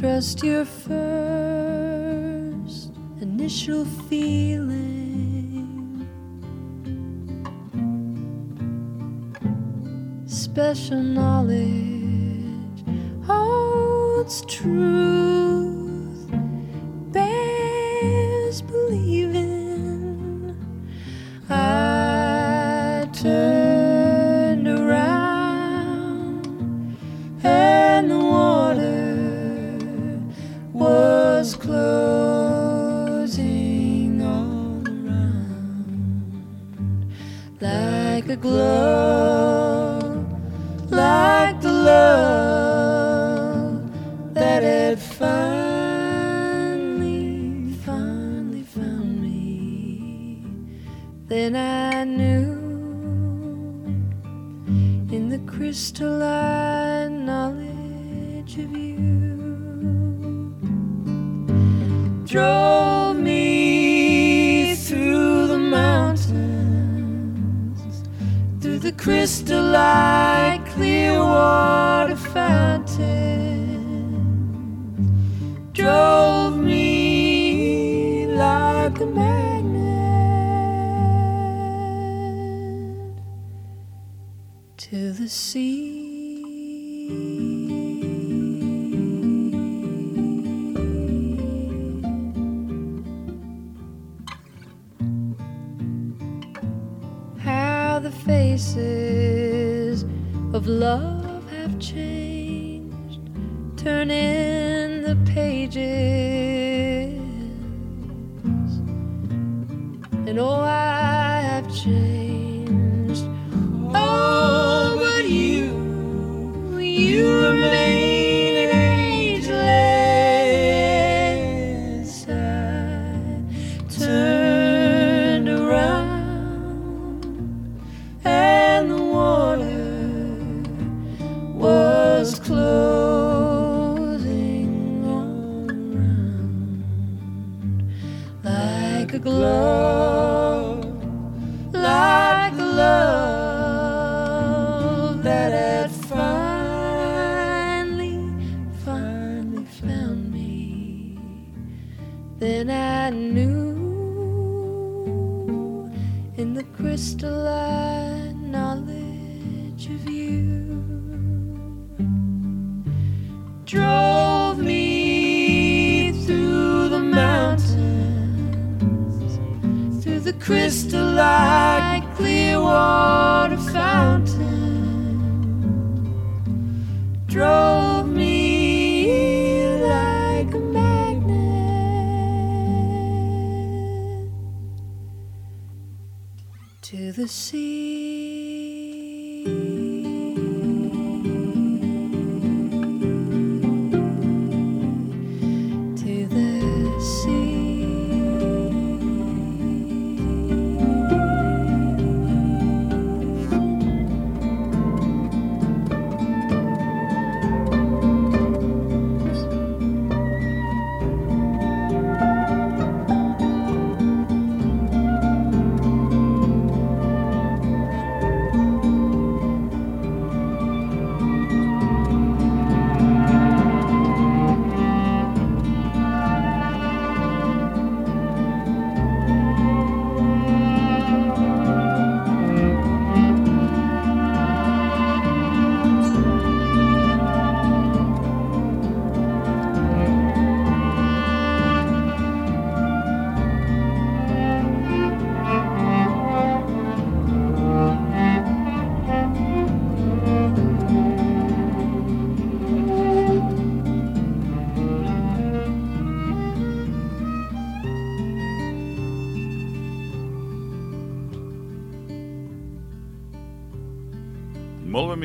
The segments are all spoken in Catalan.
Trust your first initial feeling. Special knowledge holds truth, glow. The pages. And oh, I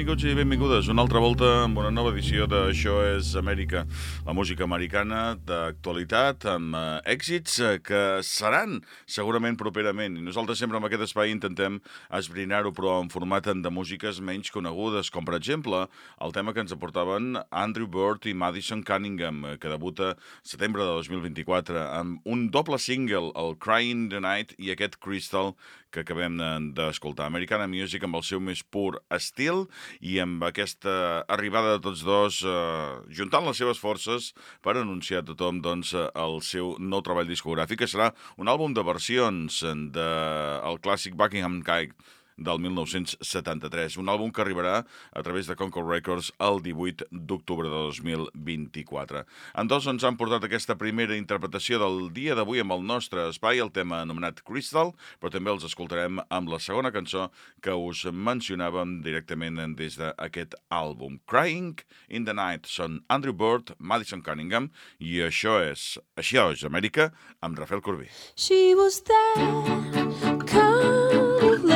benvinguts i benvingudes una altra volta amb una nova edició de Això és Amèrica, la música americana d'actualitat, amb eh, èxits eh, que seran segurament properament. I nosaltres sempre amb aquest espai intentem esbrinar-ho, però en format de músiques menys conegudes, com per exemple el tema que ens aportaven Andrew Bird i Madison Cunningham, eh, que debuta setembre de 2024 amb un doble single, el Crying the Night i aquest Crystal, que acabem d'escoltar. Americana Music amb el seu més pur estil i amb aquesta arribada de tots dos eh, juntant les seves forces per anunciar a tothom doncs, el seu nou treball discogràfic, que serà un àlbum de versions del de, el clàssic Buckingham Kite del 1973, un àlbum que arribarà a través de Concord Records el 18 d'octubre de 2024. En dos ens han portat aquesta primera interpretació del dia d'avui amb el nostre espai, el tema anomenat Crystal, però també els escoltarem amb la segona cançó que us mencionàvem directament des d'aquest àlbum. Crying in the Night són Andrew Bird, Madison Cunningham i això és, això és Amèrica amb Rafael Corbí. She was kind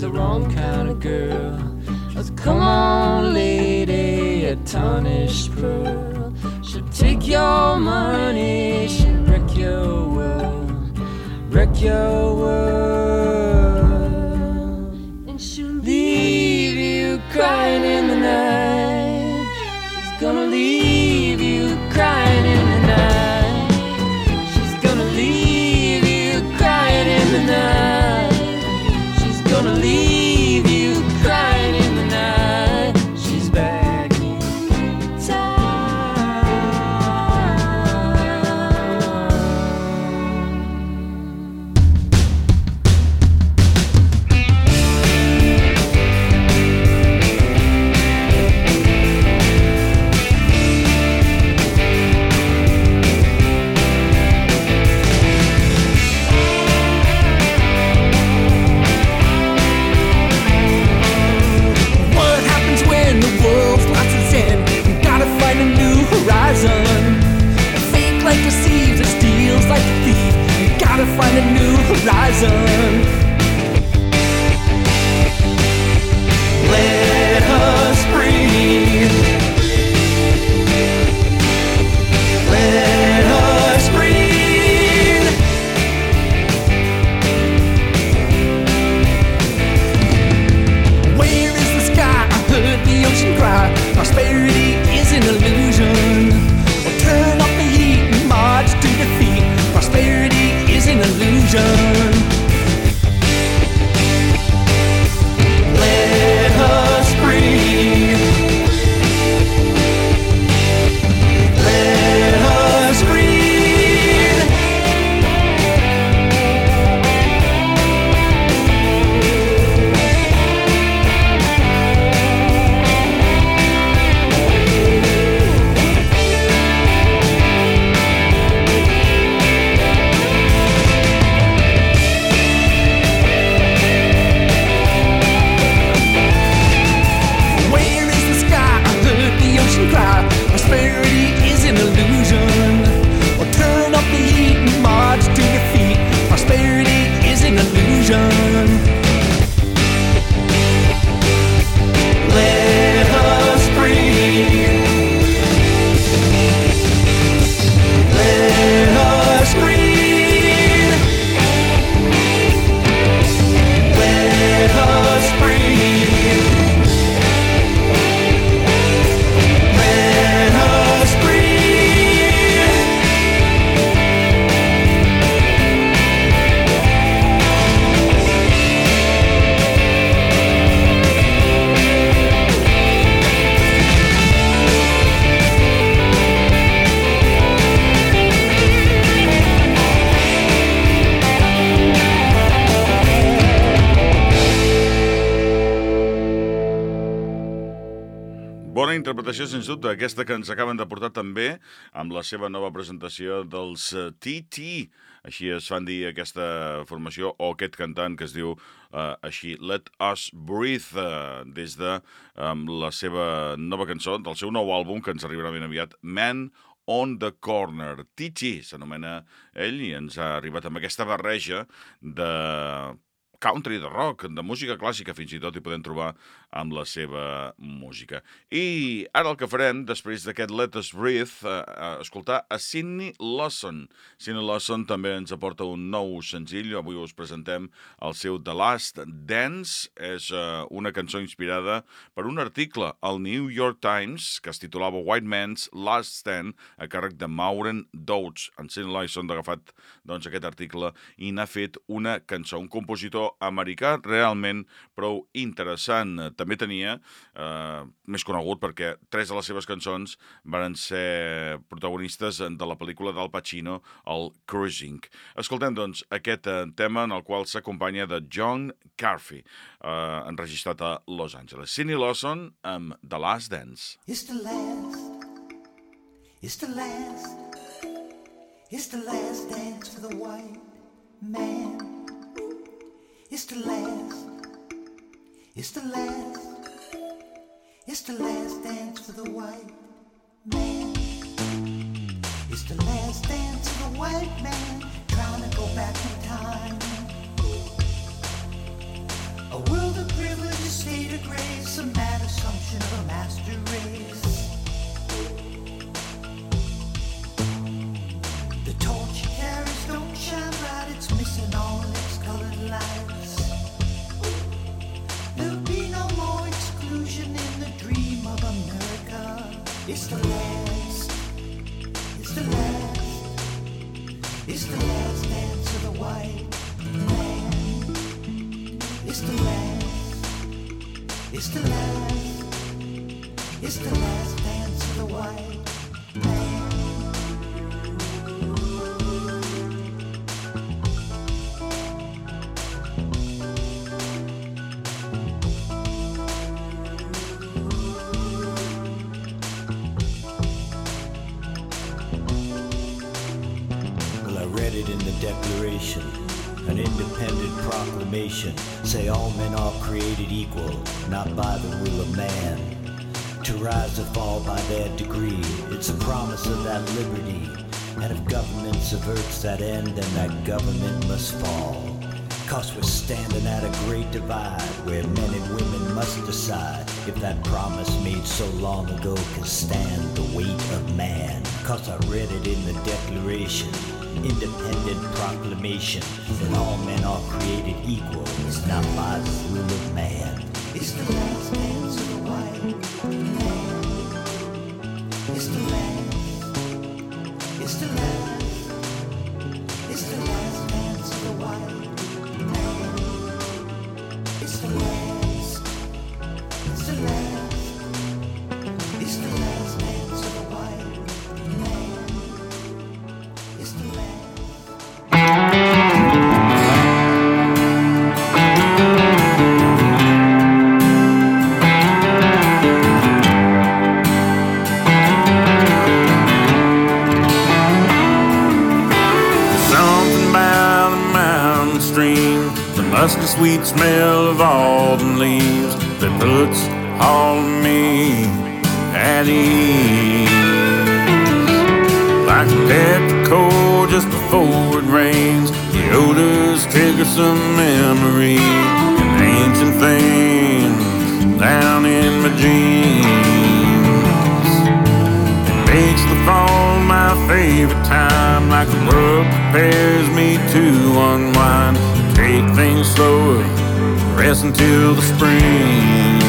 the wrong kind of girl. Let's come on, lady, a tarnished pearl. She'll take your money, she'll wreck your world, wreck your world. Dubte, aquesta que ens acaben de portar també amb la seva nova presentació dels eh, TT. Així es fan dir aquesta formació o aquest cantant que es diu uh, així Let Us Breathe uh, des de um, la seva nova cançó, del seu nou àlbum que ens arribarà ben aviat, Man on the Corner. TT s'anomena ell i ens ha arribat amb aquesta barreja de country, de rock, de música clàssica, fins i tot hi podem trobar amb la seva música. I ara el que farem, després d'aquest Let Us Breathe, eh, eh, escoltar a Sidney Lawson. Sidney Lawson també ens aporta un nou senzill, avui us presentem el seu The Last Dance, és eh, una cançó inspirada per un article al New York Times que es titulava White Man's Last Stand, a càrrec de Maureen Dodds. En Sidney Lawson ha agafat doncs, aquest article i n'ha fet una cançó, un compositor americà realment prou interessant. També tenia, eh, més conegut perquè tres de les seves cançons van ser protagonistes de la pel·lícula d'Al Pacino, el Cruising. Escoltem, doncs, aquest eh, tema en el qual s'acompanya de John Carfy, eh, enregistrat a Los Angeles. Sidney Lawson amb The Last Dance. It's the last. It's the last. It's the last dance for the white man. It's the last. It's the last. It's the last dance for the white man. It's the last dance for the white man trying to go back in time. A world of privilege, a state of grace, a mad assumption of a master race. The torch carries don't shine bright, it's missing all It's the last, it's the last, it's the last dance of the white man. It's the last, it's the last, it's the last dance of the white man. Proclamation. Say all men are created equal, not by the rule of man. To rise or fall by their degree, it's a promise of that liberty. And if government subverts that end, then that government must fall. Cause we're standing at a great divide where men and women must decide if that promise made so long ago can stand the weight of man. Cause I read it in the Declaration, independent proclamation that all men are created equal, is not by the rule of man. It's the last dance a petrichor just before it rains, the odors trigger some memories, and ancient things down in my dreams. It makes the fall my favorite time, like the world prepares me to unwind. Take things slower, rest until the spring.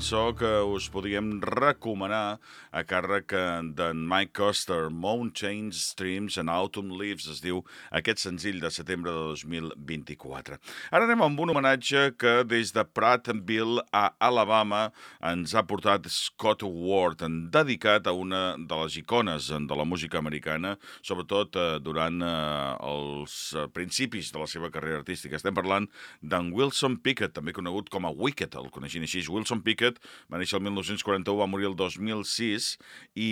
cançó que us podíem d'en Mike Coster, Mountains, Streams and Autumn Leaves, es diu aquest senzill de setembre de 2024. Ara anem amb un homenatge que des de Prattville a Alabama ens ha portat Scott Ward, dedicat a una de les icones de la música americana, sobretot eh, durant eh, els eh, principis de la seva carrera artística. Estem parlant d'en Wilson Pickett, també conegut com a Wicked, el coneixien així. Wilson Pickett va néixer el 1941, va morir el 2006 i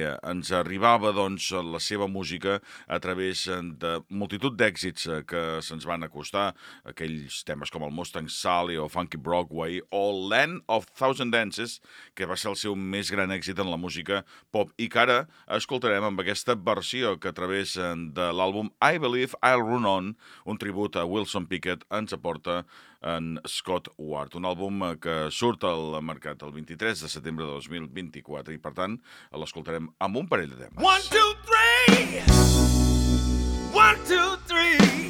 eh, ens arribava doncs, la seva música a través eh, de multitud d'èxits eh, que se'ns van acostar, aquells temes com el Mustang Sally o Funky Broadway o Land of Thousand Dances, que va ser el seu més gran èxit en la música pop. I que ara escoltarem amb aquesta versió que a través eh, de l'àlbum I Believe I'll Run On, un tribut a Wilson Pickett, ens aporta en Scott Ward, un àlbum que surt al mercat el 23 de setembre de 2024 i per tant l'escoltarem amb un parell de temes. One, two, three. One, two, three.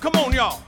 Come on, y'all.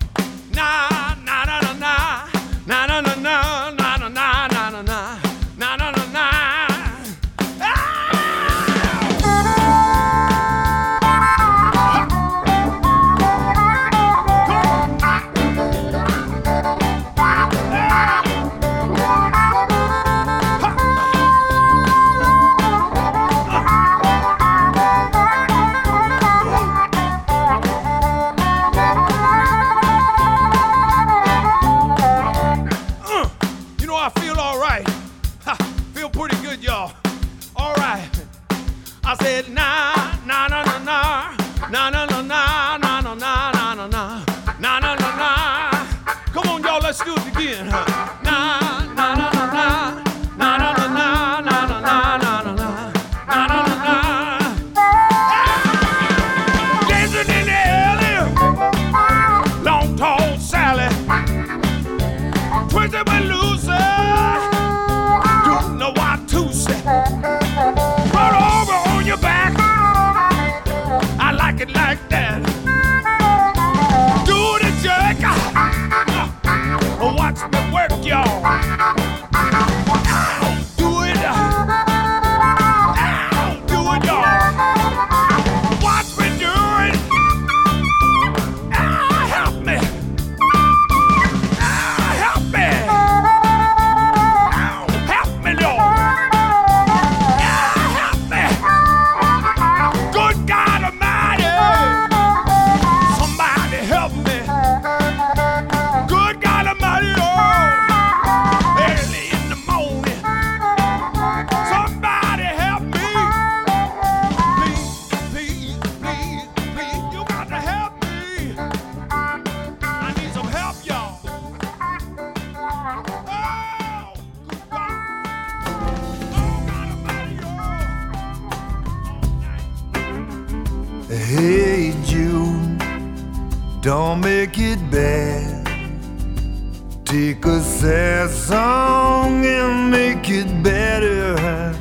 Take a sad song and make it better.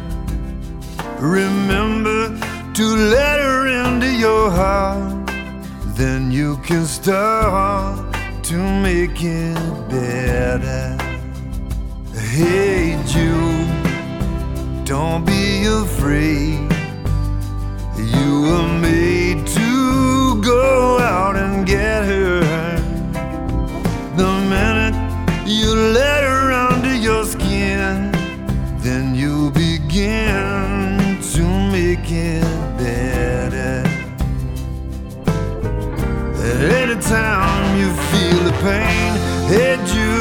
Remember to let her into your heart. Then you can start to make it better. Hey, Jude, don't be afraid. You were made to go out and get her. You let her under your skin, then you begin to make it better. At any time you feel the pain, head you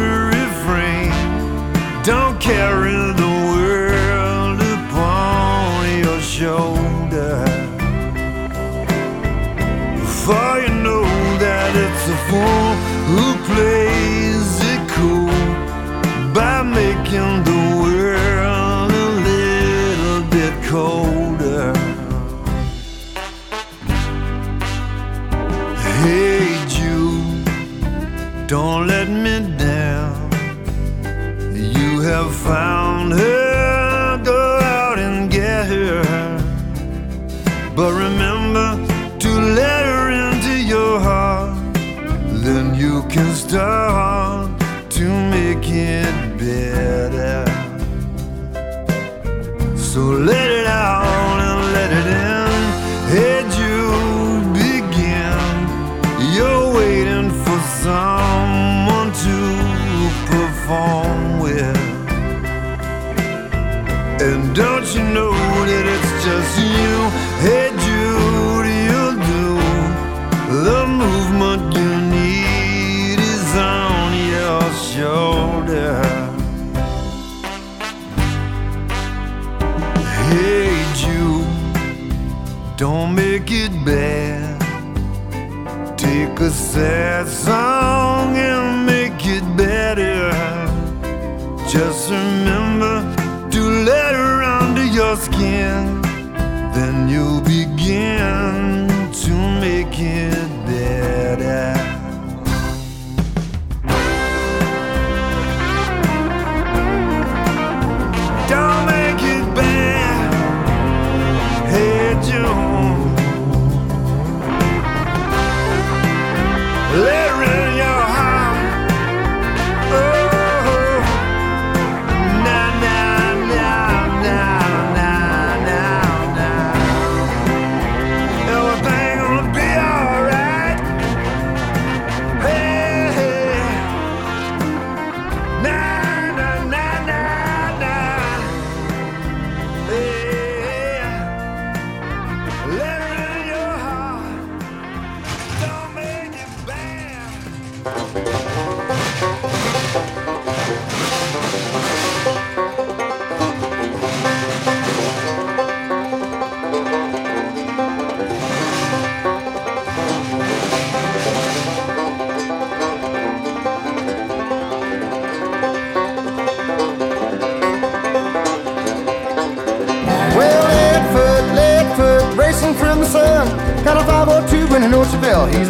to refrain. Don't carry the world upon your shoulder. For you know that it's a fool who plays making the world a little bit colder. Hey Jude, don't And don't you know that it's just you? Hey Jude, you'll do the movement you need is on your shoulder. Hey Jude, don't make it bad. Take a sad song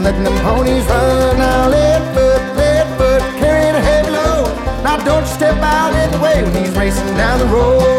letting them ponies run. Now, lead foot, lead foot, carrying a heavy load. Now, don't you step out in the way when he's racing down the road.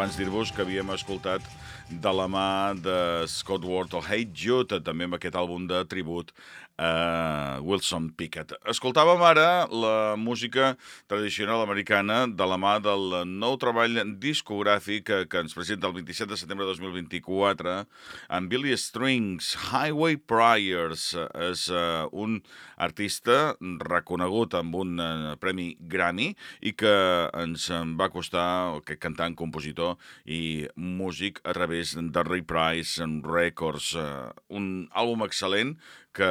Abans dir-vos que havíem escoltat de la mà de Scott Ward o Hate Jude, també amb aquest àlbum de tribut a Wilson Pickett. Escoltàvem ara la música tradicional americana de la mà del nou treball discogràfic que, ens presenta el 27 de setembre de 2024 amb Billy Strings, Highway Priors. És uh, un artista reconegut amb un uh, premi Grammy i que ens en va costar que cantant, compositor i músic a través de Ray Price Records. Uh, un àlbum excel·lent que,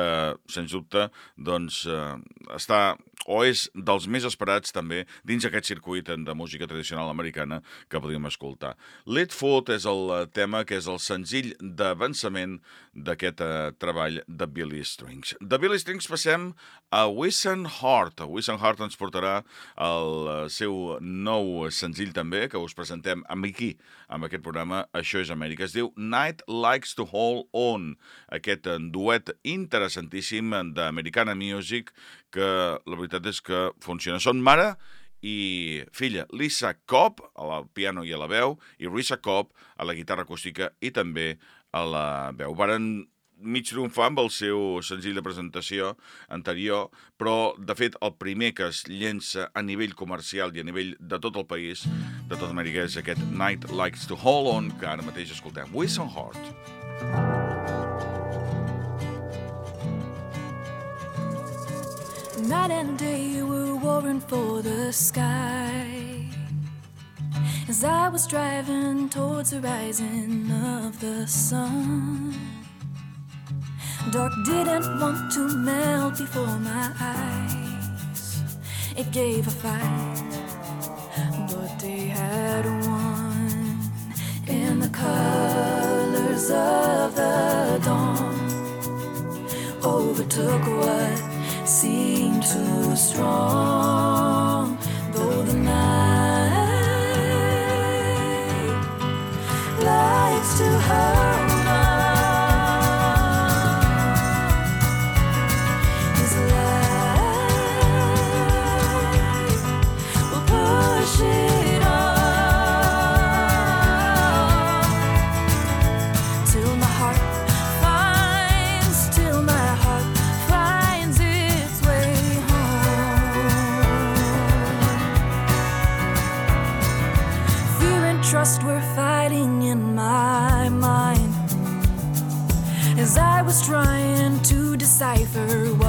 sens dubte, doncs, eh, està o és dels més esperats també dins aquest circuit de música tradicional americana que podríem escoltar. Let Foot és el eh, tema que és el senzill d'avançament d'aquest eh, treball de Billy Strings. De Billy Strings passem a Wissen Heart. Wissen Heart ens portarà el eh, seu nou senzill també, que us presentem amb aquí, amb aquest programa Això és Amèrica. Es diu Night Likes to Hold On, aquest duet interessantíssim d'Americana Music que la veritat és que funciona. Són mare i filla, Lisa Cobb al piano i a la veu i Risa Cobb a la guitarra acústica i també a la veu. Varen mig triomfar amb el seu senzill de presentació anterior, però, de fet, el primer que es llença a nivell comercial i a nivell de tot el país, de tota Amèrica, és aquest Night Likes to Hold On, que ara mateix escoltem. Wilson Heart. Night and day were warring for the sky. As I was driving towards the rising of the sun, dark didn't want to melt before my eyes. It gave a fight, but they had won in the colors of the dawn overtook what seemed too strong. Though the night likes to hold decipher what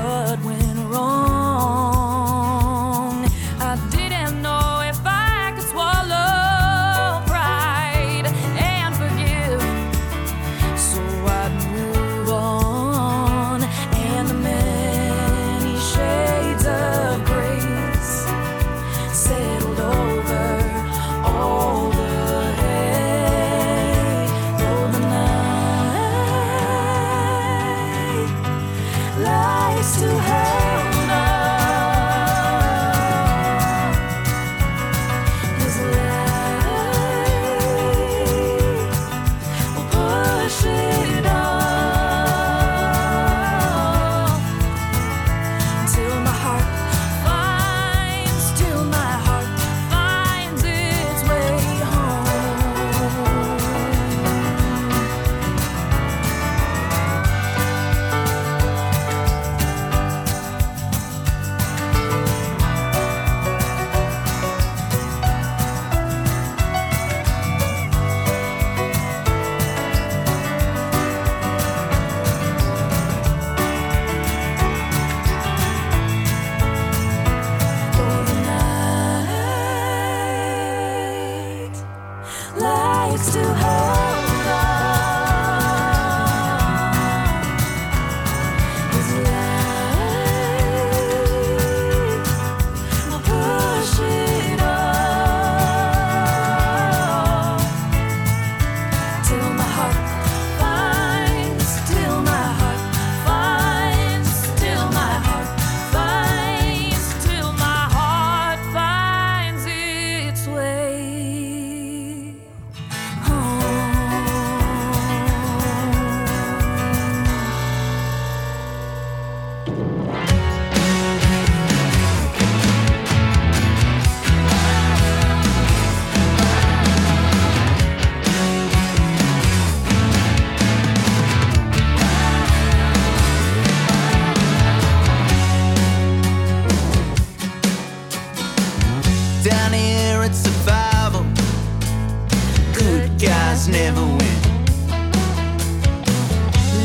guys never win.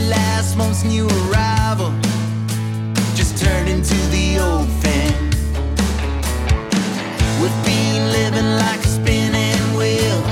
Last month's new arrival just turned into the old fan. We've been living like a spinning wheel.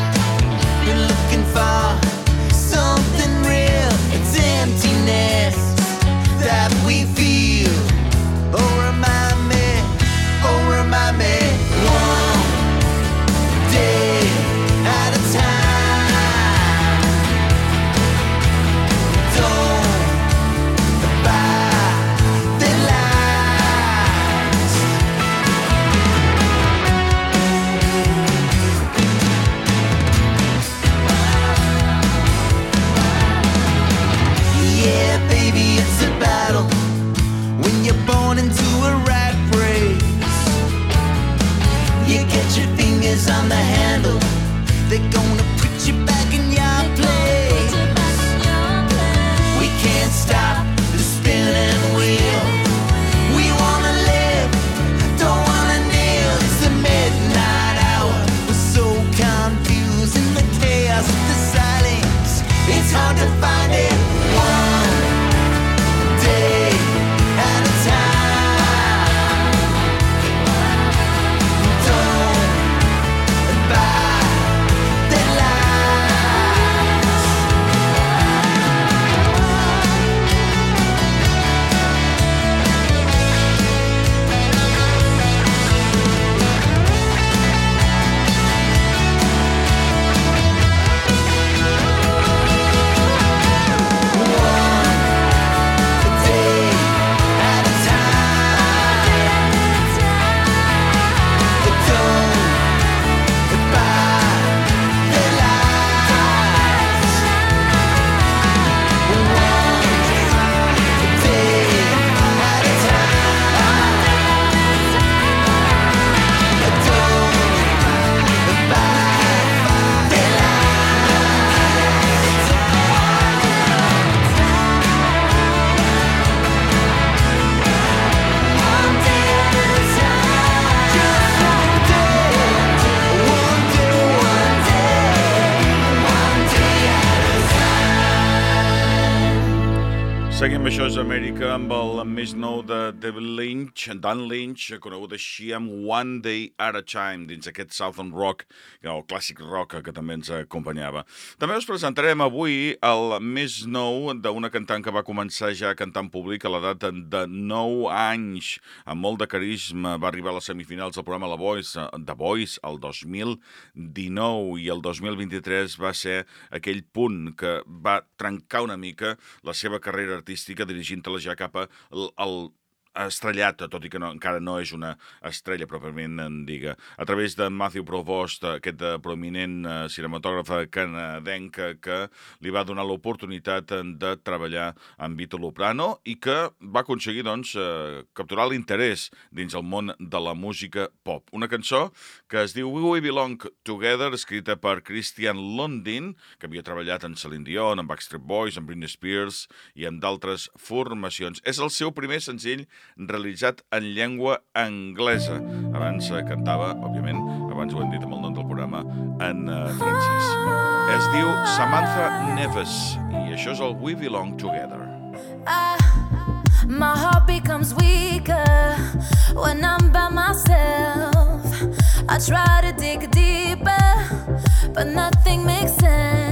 American boy. Lynch, Dan Lynch, conegut així amb One Day at a Time, dins aquest Southern Rock, el clàssic rock que també ens acompanyava. També us presentarem avui el més nou d'una cantant que va començar ja a cantar en públic a l'edat de 9 anys, amb molt de carisma, va arribar a les semifinals del programa La Voice, The Voice el 2019 i el 2023 va ser aquell punt que va trencar una mica la seva carrera artística dirigint-la ja cap a el, el estrellat, tot i que no, encara no és una estrella pròpiament en diga. A través de Matthew Provost, aquest eh, prominent eh, cinematògraf canadenc que, li va donar l'oportunitat eh, de treballar amb Vito Loprano i que va aconseguir doncs, capturar l'interès dins el món de la música pop. Una cançó que es diu We Belong Together, escrita per Christian Lundin, que havia treballat en Celine Dion, amb Backstreet Boys, amb Britney Spears i amb d'altres formacions. És el seu primer senzill realitzat en llengua anglesa. Abans eh, cantava, òbviament, abans ho hem dit amb el nom del programa, en uh, francès. Es diu Samantha Neves i això és el We Belong Together. I, my heart becomes weaker when I'm by myself. I try to dig deeper, but nothing makes sense.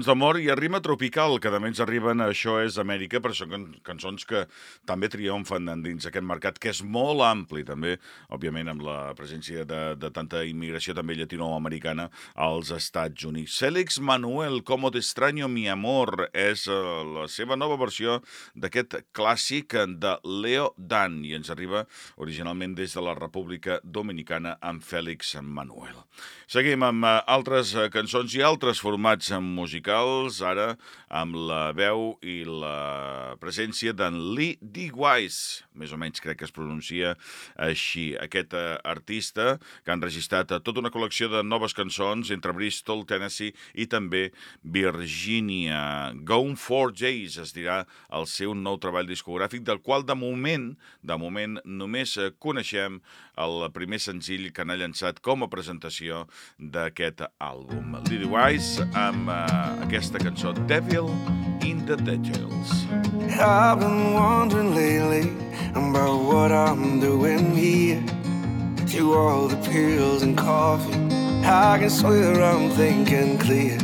Cançons d'amor i a rima tropical, que també ens arriben a Això és Amèrica, però són can cançons que també triomfen dins aquest mercat, que és molt ampli, també, òbviament, amb la presència de, de tanta immigració també llatinoamericana als Estats Units. Félix Manuel, Como te extraño mi amor, és uh, la seva nova versió d'aquest clàssic de Leo Dan, i ens arriba originalment des de la República Dominicana amb Félix Manuel. Seguim amb uh, altres uh, cançons i altres formats musicals, ara amb la veu i la presència d'en Lee D. Wise, més o menys crec que es pronuncia així. Aquest uh, artista que ha enregistrat uh, tota una col·lecció de noves cançons entre Bristol, Tennessee i també Virginia. Gone for Jays es dirà el seu nou treball discogràfic, del qual de moment, de moment només uh, coneixem el primer senzill que n'ha llançat com a presentació d'aquest àlbum. D. Wise amb uh, aquesta cançó Devil in the Details. I've been wondering lately about what I'm doing here. To all the pills and coffee, I can swear I'm thinking clear.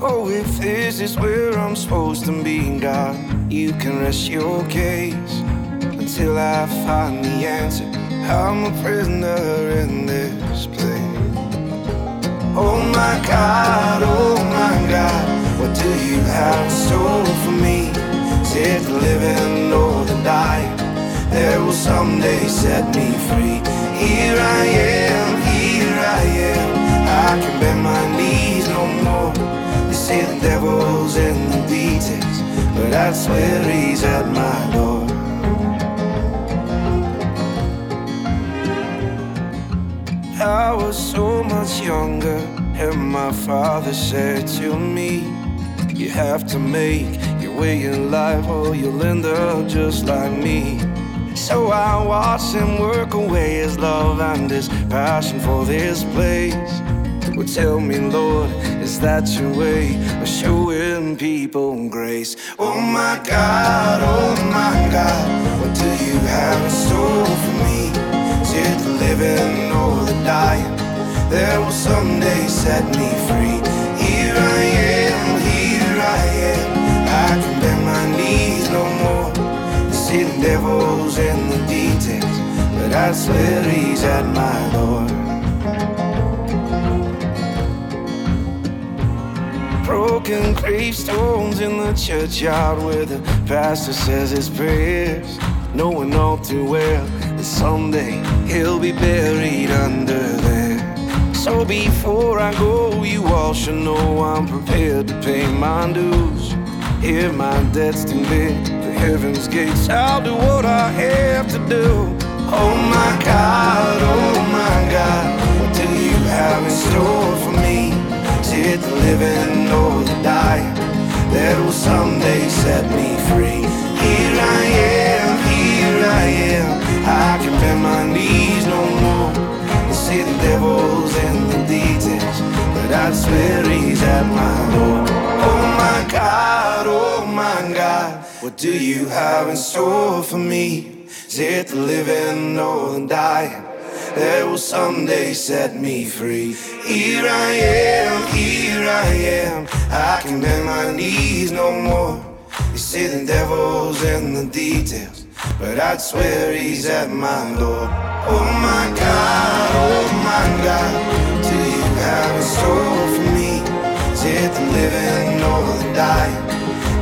Oh, if this is where I'm supposed to be, God, you can rest your case until I find the answer. I'm a prisoner in this place. Oh my God, oh my God, do you have in store for me? Is it the living or the dying? That will someday set me free. Here I am, here I am. I can bend my knees no more. They say the devil's in the details, but I swear he's at my door. I was so much younger, and my father said to me, You have to make your way in life, or you'll end up just like me. So I watch him work away his love and his passion for this place. Would tell me, Lord, is that your way of showing people grace? Oh my God, oh my God, what do you have in store for me? Is it the living or the dying that will someday set me free? See the devil's in the details, but I swear he's at my door. Broken gravestones in the churchyard where the pastor says his prayers. Knowing all too well that someday he'll be buried under there. So before I go, you all should know I'm prepared to pay my dues. If my debt's big for heaven's gates, I'll do what I have to do. Oh my God, oh my God, what do you have in store for me? Is it the living or the dying that will someday set me free? Here I am, here I am. I can bend my knees no more. You see the devil's in the details, but I swear he's at my door. Oh my God, oh my God, what do you have in store for me? Is it the living or the dying? that will someday set me free. Here I am, here I am. I can bend my knees no more. You see the devil's in the details, but I'd swear he's at my door. Oh my God, oh my God, do you have in store for me? Is it the living or the dying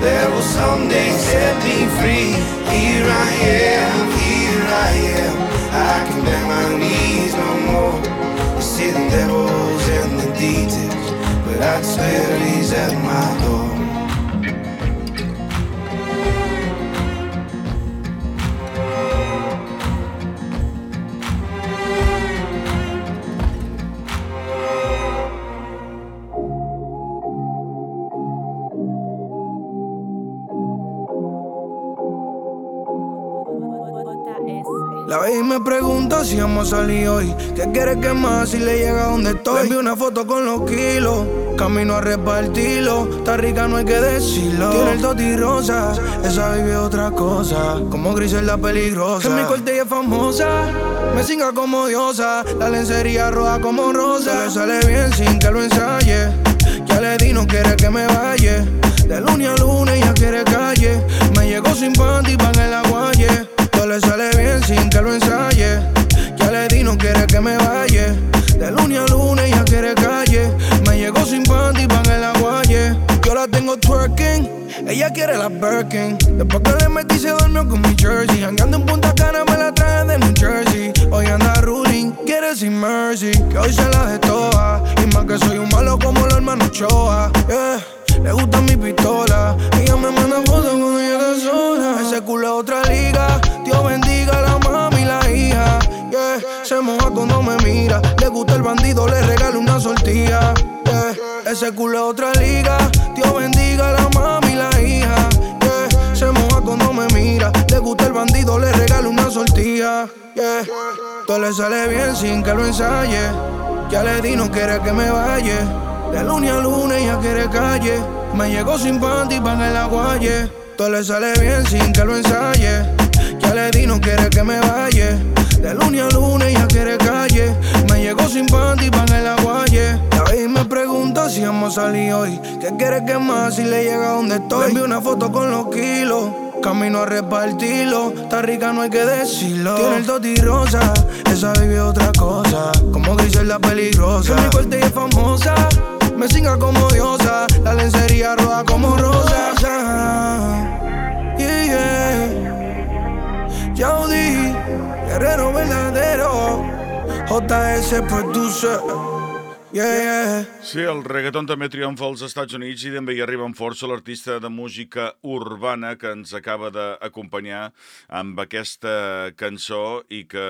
that will someday set me free? Here I am, here I am. I can bend my knees no more. You see the devil's in the details, but I'd swear he's at my door. La baby me pregunta si vamos a salir hoy. ¿Qué quiere que más si le llega donde estoy? Le envío una foto con los kilos. Camino a repartirlo. Está rica, no hay que decirlo. Tiene el toti rosa. Esa es otra cosa. Como Griselda peligrosa. En mi corte es famosa. Me singa como diosa. La lencería roja como rosa. Se le sale bien sin que lo ensaye. Ya le di, no quiere que me vaya. De lunes a lunes ella quiere calle. Me llegó sin panty pan el aguaye. Le sale bien sin que lo ensaye. Ya le di, no quiere que me vaya. De lunes a lunes ella quiere calle. Me llegó sin panty pan el aguaye. Yo la tengo twerking. Ella quiere la Birkin. Después que le metí se durmió con mi jersey. Andando en Punta Cana me la traje de New Jersey. Hoy anda ruling, quiere sin mercy. Que hoy se la de toa. Y más que soy un malo como el hermano Choa. Le gusta mi pistola. Ella me manda fotos cuando llega sola. Ese culo es otra liga. Dios bendiga la mami y la hija. Yeah. Se moja cuando me mira. Le gusta el bandido, le regalo una sortilla. Yeah. Ese culo es otra liga. Dios bendiga la mami y la hija. Yeah. Se moja cuando me mira. Le gusta el bandido, le regalo una sortilla. Yeah. Todo le sale bien sin que lo ensaye. Ya le di, no quiere que me vaya. De lunes a lunes ella quiere calle. Me llegó sin panty pan el aguaye. Todo le sale bien sin que lo ensaye. Ya le di, no quiere que me vaya. De lunes a lunes ella quiere calle. Me llegó sin panty pan el aguaye. La vez me pregunta si vamos a salir hoy. ¿Qué quiere que más si le llega donde estoy? Le una foto con los kilos. Camino a repartirlo, está rica, no hay que decirlo. Tiene el toti rosa, esa vive otra cosa. Como la peligrosa. Que mi corte es famosa, me singa como diosa. La lencería roja como rosa. Guerrero verdadero. JS Producer. Yeah, yeah. Sí, el reggaeton també triomfa als Estats Units i també hi arriba amb força l'artista de música urbana que ens acaba d'acompanyar amb aquesta cançó i que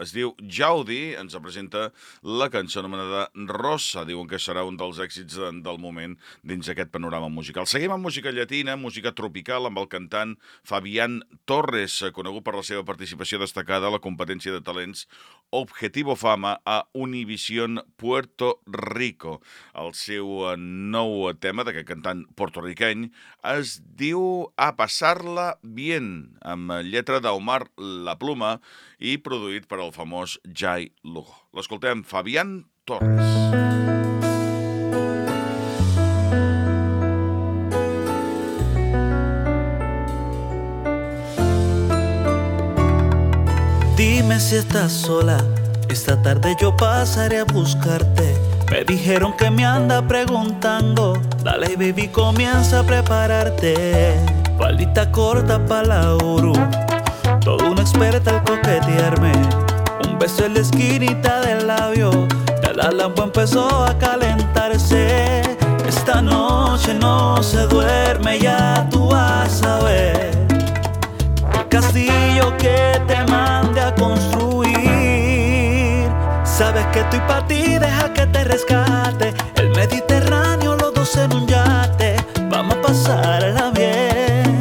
es diu Jaudi, ens presenta la cançó anomenada Rossa, diuen que serà un dels èxits de, del moment dins aquest panorama musical. Seguim amb música llatina, música tropical, amb el cantant Fabián Torres, conegut per la seva participació destacada a la competència de talents Objetivo Fama a Univision Puerto Rico. El seu eh, nou tema d'aquest cantant portorriqueny es diu A passar-la bien, amb lletra d'Omar La Pluma i produït per el famós Jai Lugo. L'escoltem, Fabián Torres. Dime si estás sola, esta tarde yo pasaré a buscarte. Me dijeron que me anda preguntando, dale baby comienza a prepararte. Faldita corta pa' la uru, todo una experta al coquetearme. Un beso en la esquinita del labio, ya la lampa empezó a calentarse. Esta noche no se duerme, ya tú vas a ver el castillo que te que estoy para ti, deja que te rescate. El Mediterráneo, los dos en un yate. Vamos a pasarla bien,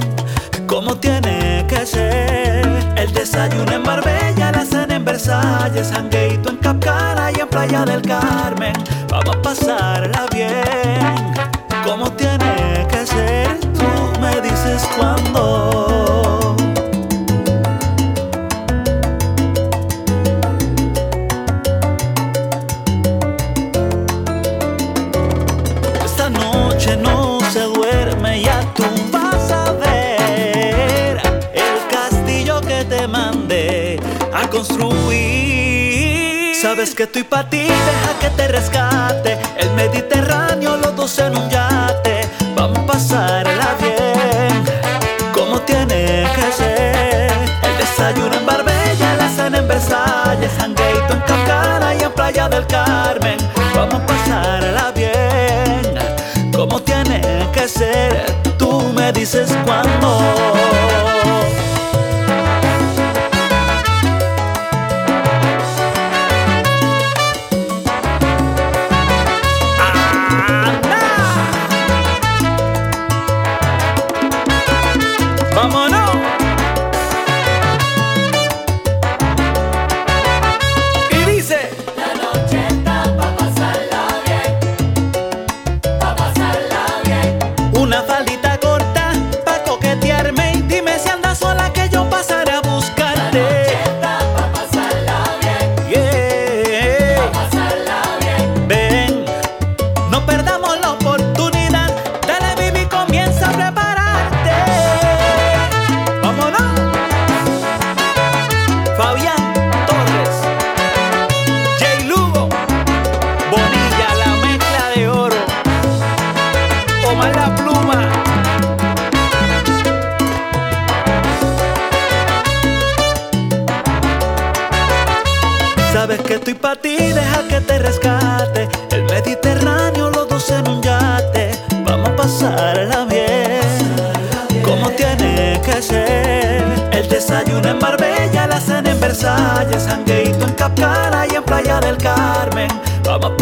como tiene que ser. El desayuno en Marbella, la cena en Versalles, hangueito en Capcana y en Playa del Carmen. Vamos a pasarla bien, Que tu e patente.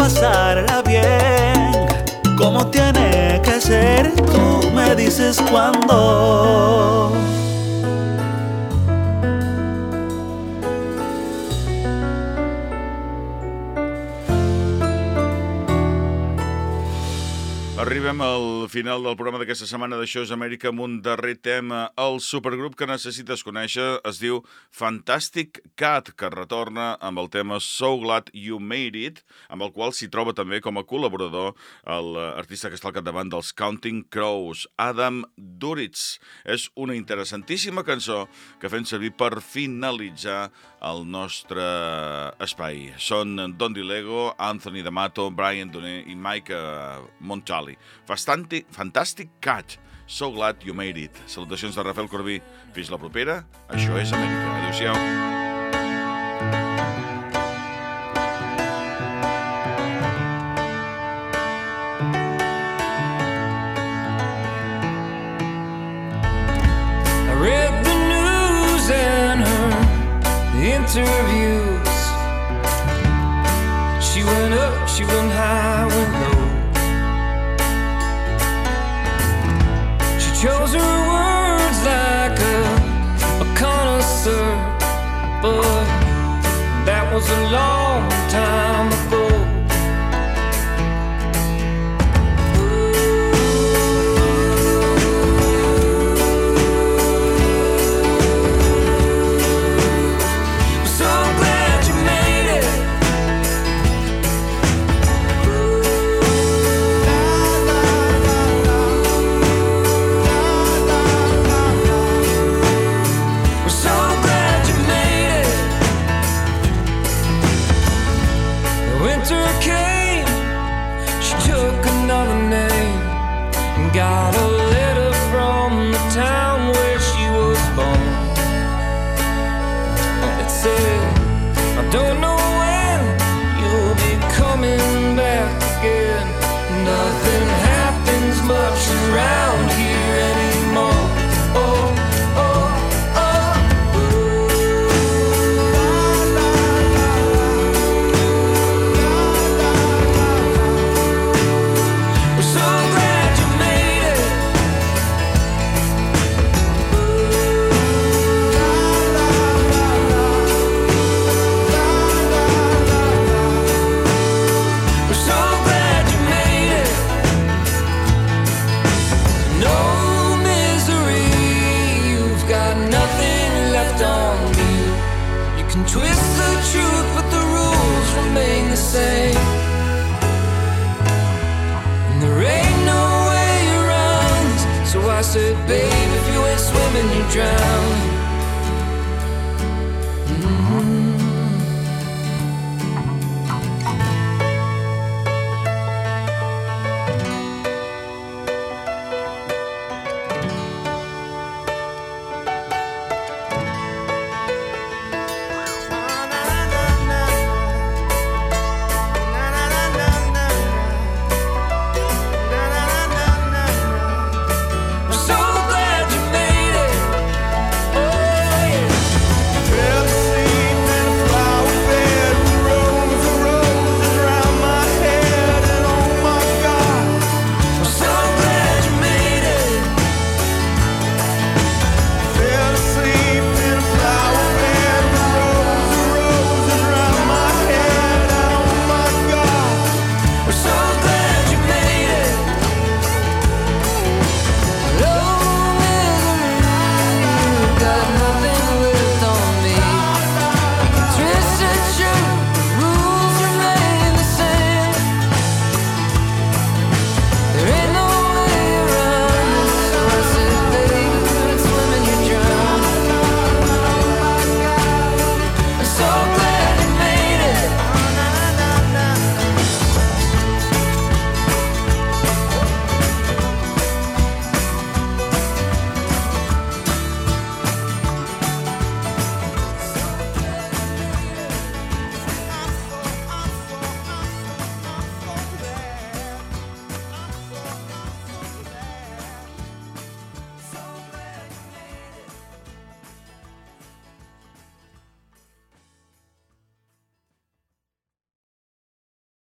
Pasarla bien, como tiene que ser. Tú me dices cuándo. Final del programa d'aquesta setmana d'Això és Amèrica amb un darrer tema. El supergrup que necessites conèixer es diu Fantastic Cat, que retorna amb el tema So Glad You Made It, amb el qual s'hi troba també com a col·laborador l'artista que està al capdavant dels Counting Crows, Adam Duritz. És una interessantíssima cançó que fem servir per finalitzar el nostre espai. Són Don Dilego, Anthony D'Amato, Brian Doné i Mike eh, Montali. Fantastic, fantastic catch. So glad you made it. Salutacions de Rafael Corbí. Fins la propera. Això és Amèrica. Adéu-siau. Interviews. She went up, she went high, went low. She chose her words like a, a connoisseur, but that was a long time